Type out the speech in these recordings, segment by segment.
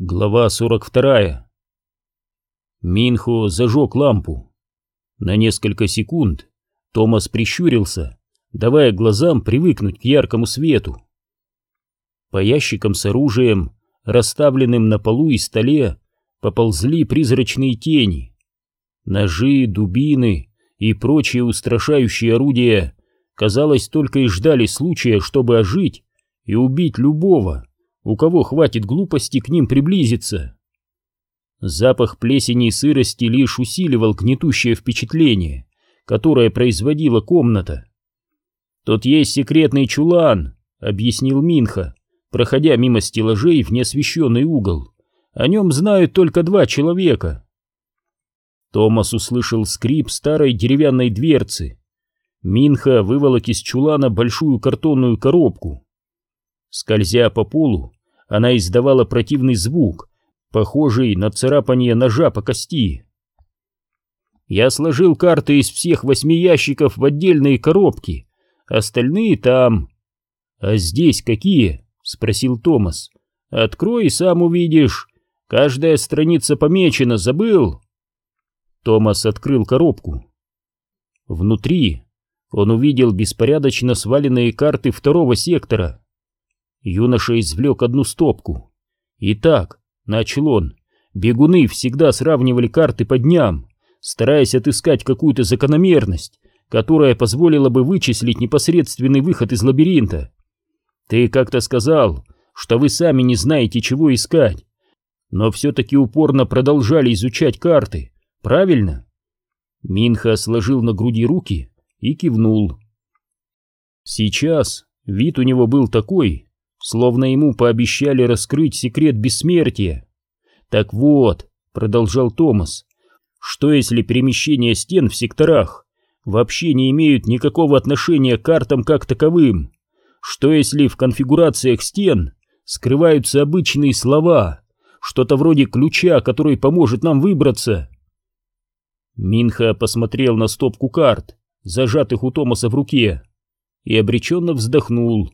Глава 42. Минхо зажег лампу. На несколько секунд Томас прищурился, давая глазам привыкнуть к яркому свету. По ящикам с оружием, расставленным на полу и столе, поползли призрачные тени. Ножи, дубины и прочие устрашающие орудия, казалось, только и ждали случая, чтобы ожить и убить любого, у кого хватит глупости к ним приблизиться. Запах плесени и сырости лишь усиливал гнетущее впечатление, которое производила комната. «Тут есть секретный чулан», — объяснил Минха, проходя мимо стеллажей в неосвещенный угол. «О нем знают только два человека». Томас услышал скрип старой деревянной дверцы. Минха выволок из чулана большую картонную коробку. Скользя по полу, она издавала противный звук, похожий на царапание ножа по кости. Я сложил карты из всех восьми ящиков в отдельные коробки, остальные там. А здесь какие? спросил Томас. Открой и сам увидишь. Каждая страница помечена, забыл? Томас открыл коробку. Внутри он увидел беспорядочно сваленные карты второго сектора. Юноша извлек одну стопку. «Итак», — начал он, — «бегуны всегда сравнивали карты по дням, стараясь отыскать какую-то закономерность, которая позволила бы вычислить непосредственный выход из лабиринта. Ты как-то сказал, что вы сами не знаете, чего искать, но все-таки упорно продолжали изучать карты, правильно?» Минха сложил на груди руки и кивнул. Сейчас вид у него был такой, словно ему пообещали раскрыть секрет бессмертия. Так вот, продолжал Томас, что если перемещения стен в секторах вообще не имеют никакого отношения к картам как таковым? Что если в конфигурациях стен скрываются обычные слова, что-то вроде ключа, который поможет нам выбраться? Минха посмотрел на стопку карт, зажатых у Томаса в руке, и обреченно вздохнул.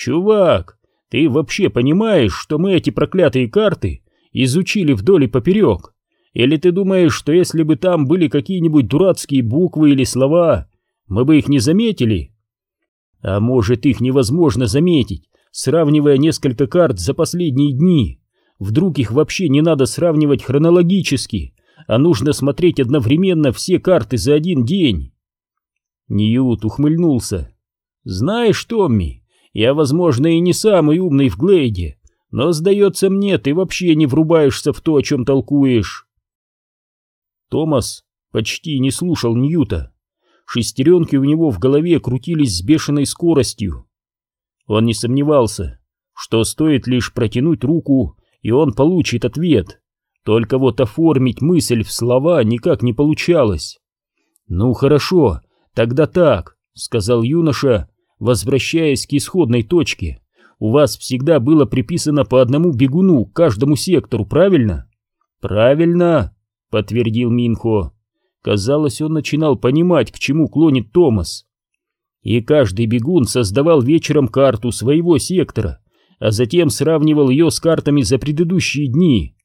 «Чувак, ты вообще понимаешь, что мы эти проклятые карты изучили вдоль и поперек? Или ты думаешь, что если бы там были какие-нибудь дурацкие буквы или слова, мы бы их не заметили? А может, их невозможно заметить, сравнивая несколько карт за последние дни? Вдруг их вообще не надо сравнивать хронологически, а нужно смотреть одновременно все карты за один день?» Ньют ухмыльнулся. «Знаешь, Томми, я, возможно, и не самый умный в Глейде, но, сдается мне, ты вообще не врубаешься в то, о чем толкуешь. Томас почти не слушал Ньюта. Шестеренки у него в голове крутились с бешеной скоростью. Он не сомневался, что стоит лишь протянуть руку, и он получит ответ. Только вот оформить мысль в слова никак не получалось. «Ну хорошо, тогда так», — сказал юноша, Возвращаясь к исходной точке, у вас всегда было приписано по одному бегуну к каждому сектору, правильно? Правильно, подтвердил Минхо. Казалось, он начинал понимать, к чему клонит Томас. И каждый бегун создавал вечером карту своего сектора, а затем сравнивал ее с картами за предыдущие дни.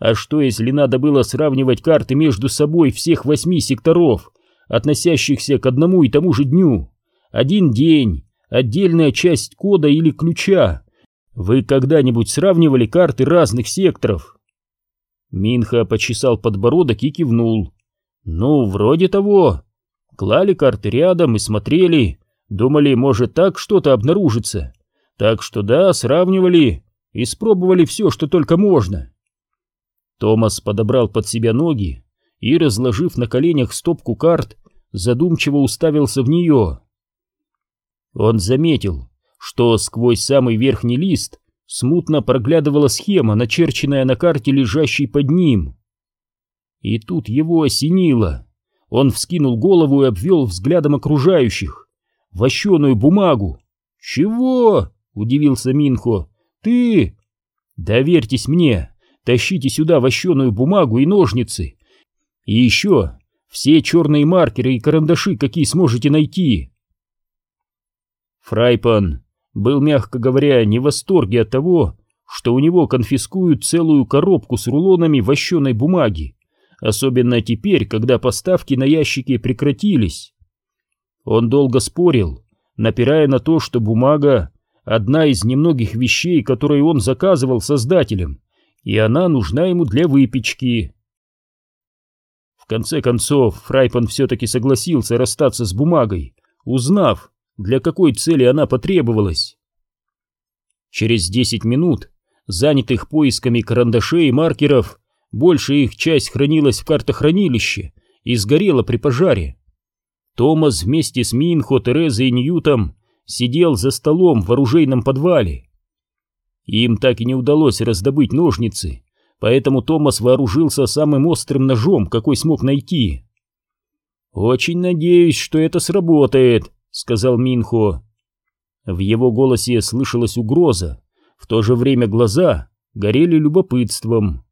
А что, если надо было сравнивать карты между собой всех восьми секторов, относящихся к одному и тому же дню? Один день, отдельная часть кода или ключа. Вы когда-нибудь сравнивали карты разных секторов? Минха почесал подбородок и кивнул. Ну, вроде того. Клали карты рядом и смотрели. Думали, может так что-то обнаружится. Так что да, сравнивали. Испробовали все, что только можно. Томас подобрал под себя ноги и, разложив на коленях стопку карт, задумчиво уставился в нее. Он заметил, что сквозь самый верхний лист смутно проглядывала схема, начерченная на карте, лежащей под ним. И тут его осенило. Он вскинул голову и обвел взглядом окружающих. Вощеную бумагу. «Чего?» — удивился Минхо. «Ты?» «Доверьтесь мне, тащите сюда вощеную бумагу и ножницы. И еще все черные маркеры и карандаши, какие сможете найти». Фрайпан был, мягко говоря, не в восторге от того, что у него конфискуют целую коробку с рулонами вощеной бумаги, особенно теперь, когда поставки на ящики прекратились. Он долго спорил, напирая на то, что бумага — одна из немногих вещей, которые он заказывал создателям, и она нужна ему для выпечки. В конце концов, Фрайпан все-таки согласился расстаться с бумагой, узнав, для какой цели она потребовалась. Через десять минут, занятых поисками карандашей и маркеров, большая их часть хранилась в картохранилище и сгорела при пожаре. Томас вместе с Минхо, Терезой и Ньютом сидел за столом в оружейном подвале. Им так и не удалось раздобыть ножницы, поэтому Томас вооружился самым острым ножом, какой смог найти. «Очень надеюсь, что это сработает», — сказал Минхо. В его голосе слышалась угроза, в то же время глаза горели любопытством.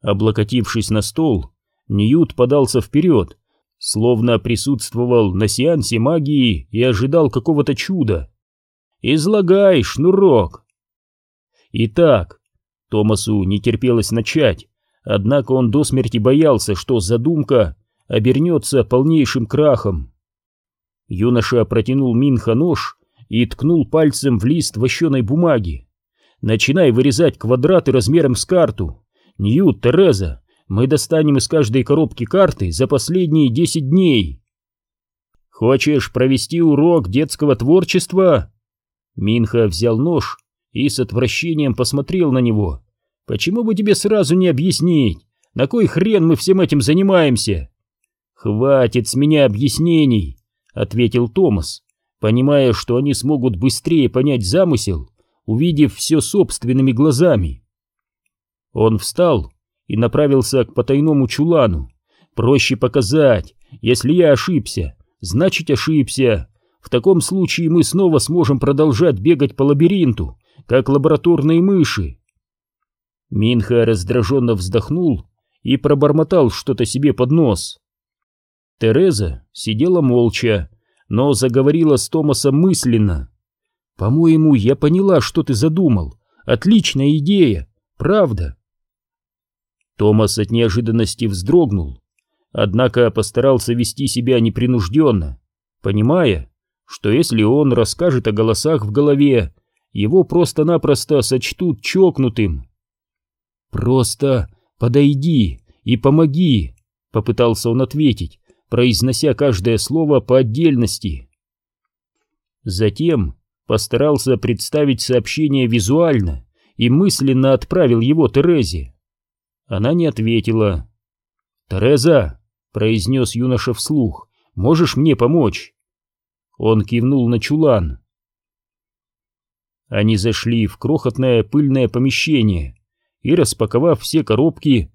Облокотившись на стол, Ньют подался вперед, словно присутствовал на сеансе магии и ожидал какого-то чуда. «Излагай, шнурок!» Итак, Томасу не терпелось начать, однако он до смерти боялся, что задумка обернется полнейшим крахом. Юноша протянул Минха нож и ткнул пальцем в лист вощеной бумаги. «Начинай вырезать квадраты размером с карту. Ньют, Тереза, мы достанем из каждой коробки карты за последние десять дней». «Хочешь провести урок детского творчества?» Минха взял нож и с отвращением посмотрел на него. «Почему бы тебе сразу не объяснить, на кой хрен мы всем этим занимаемся?» «Хватит с меня объяснений», — ответил Томас понимая, что они смогут быстрее понять замысел, увидев все собственными глазами. Он встал и направился к потайному чулану. Проще показать, если я ошибся, значит ошибся. В таком случае мы снова сможем продолжать бегать по лабиринту, как лабораторные мыши. Минха раздраженно вздохнул и пробормотал что-то себе под нос. Тереза сидела молча, но заговорила с Томасом мысленно. «По-моему, я поняла, что ты задумал. Отличная идея, правда?» Томас от неожиданности вздрогнул, однако постарался вести себя непринужденно, понимая, что если он расскажет о голосах в голове, его просто-напросто сочтут чокнутым. «Просто подойди и помоги», — попытался он ответить, произнося каждое слово по отдельности. Затем постарался представить сообщение визуально и мысленно отправил его Терезе. Она не ответила. «Тереза!» — произнес юноша вслух. «Можешь мне помочь?» Он кивнул на чулан. Они зашли в крохотное пыльное помещение и, распаковав все коробки,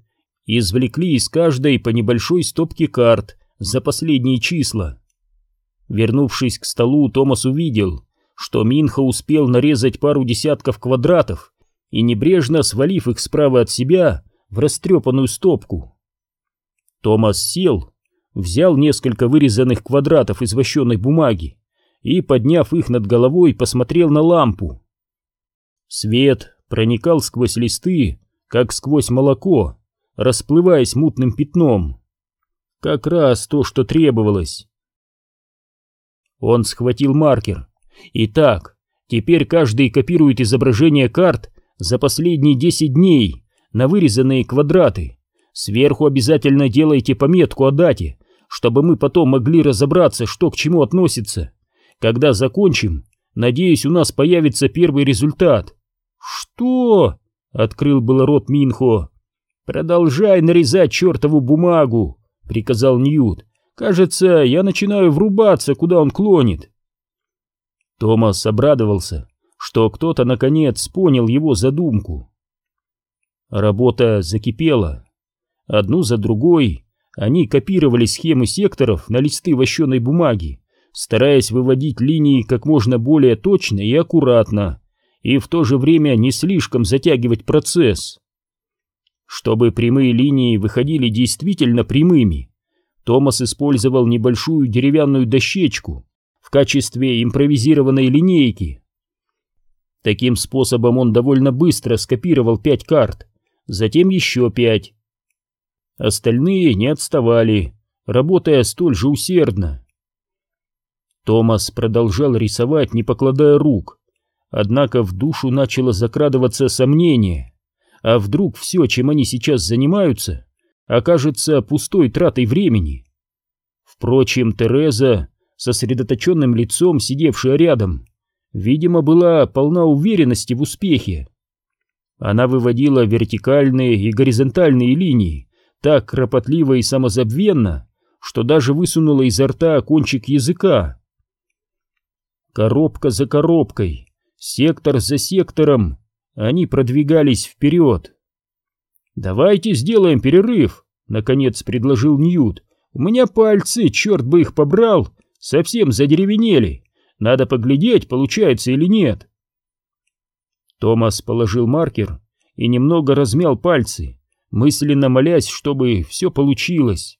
извлекли из каждой по небольшой стопке карт за последние числа. Вернувшись к столу, Томас увидел, что Минха успел нарезать пару десятков квадратов и, небрежно свалив их справа от себя, в растрепанную стопку. Томас сел, взял несколько вырезанных квадратов из вощеной бумаги и, подняв их над головой, посмотрел на лампу. Свет проникал сквозь листы, как сквозь молоко, расплываясь мутным пятном. Как раз то, что требовалось. Он схватил маркер. Итак, теперь каждый копирует изображение карт за последние 10 дней на вырезанные квадраты. Сверху обязательно делайте пометку о дате, чтобы мы потом могли разобраться, что к чему относится. Когда закончим, надеюсь, у нас появится первый результат. Что? Открыл было рот Минхо. Продолжай нарезать чертову бумагу, — приказал Ньют. «Кажется, я начинаю врубаться, куда он клонит». Томас обрадовался, что кто-то наконец понял его задумку. Работа закипела. Одну за другой они копировали схемы секторов на листы вощеной бумаги, стараясь выводить линии как можно более точно и аккуратно, и в то же время не слишком затягивать процесс. Чтобы прямые линии выходили действительно прямыми, Томас использовал небольшую деревянную дощечку в качестве импровизированной линейки. Таким способом он довольно быстро скопировал пять карт, затем еще пять. Остальные не отставали, работая столь же усердно. Томас продолжал рисовать, не покладая рук, однако в душу начало закрадываться сомнение, а вдруг все, чем они сейчас занимаются, окажется пустой тратой времени. Впрочем, Тереза, сосредоточенным лицом, сидевшая рядом, видимо, была полна уверенности в успехе. Она выводила вертикальные и горизонтальные линии так кропотливо и самозабвенно, что даже высунула изо рта кончик языка. Коробка за коробкой, сектор за сектором, они продвигались вперед. «Давайте сделаем перерыв», — наконец предложил Ньют. «У меня пальцы, черт бы их побрал, совсем задеревенели. Надо поглядеть, получается или нет». Томас положил маркер и немного размял пальцы, мысленно молясь, чтобы все получилось.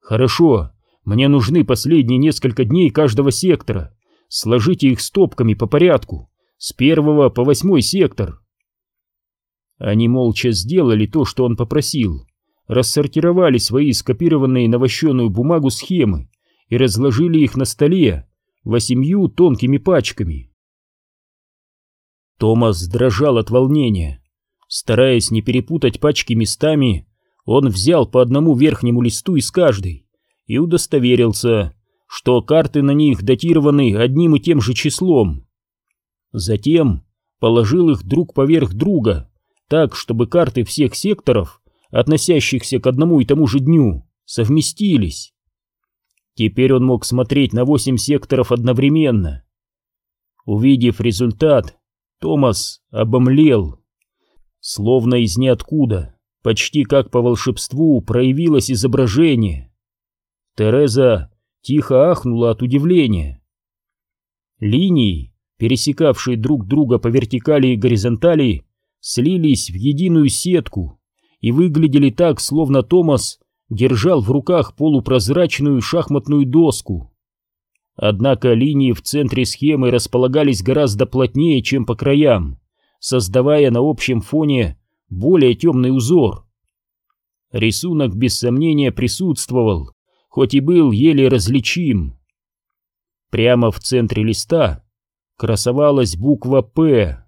«Хорошо, мне нужны последние несколько дней каждого сектора. Сложите их стопками по порядку, с первого по восьмой сектор». Они молча сделали то, что он попросил, рассортировали свои скопированные на вощеную бумагу схемы и разложили их на столе восемью тонкими пачками. Томас дрожал от волнения. Стараясь не перепутать пачки местами, он взял по одному верхнему листу из каждой и удостоверился, что карты на них датированы одним и тем же числом. Затем положил их друг поверх друга, так, чтобы карты всех секторов, относящихся к одному и тому же дню, совместились. Теперь он мог смотреть на восемь секторов одновременно. Увидев результат, Томас обомлел. Словно из ниоткуда, почти как по волшебству, проявилось изображение. Тереза тихо ахнула от удивления. Линии, пересекавшие друг друга по вертикали и горизонтали, слились в единую сетку и выглядели так, словно Томас держал в руках полупрозрачную шахматную доску. Однако линии в центре схемы располагались гораздо плотнее, чем по краям, создавая на общем фоне более темный узор. Рисунок без сомнения присутствовал, хоть и был еле различим. Прямо в центре листа красовалась буква «П».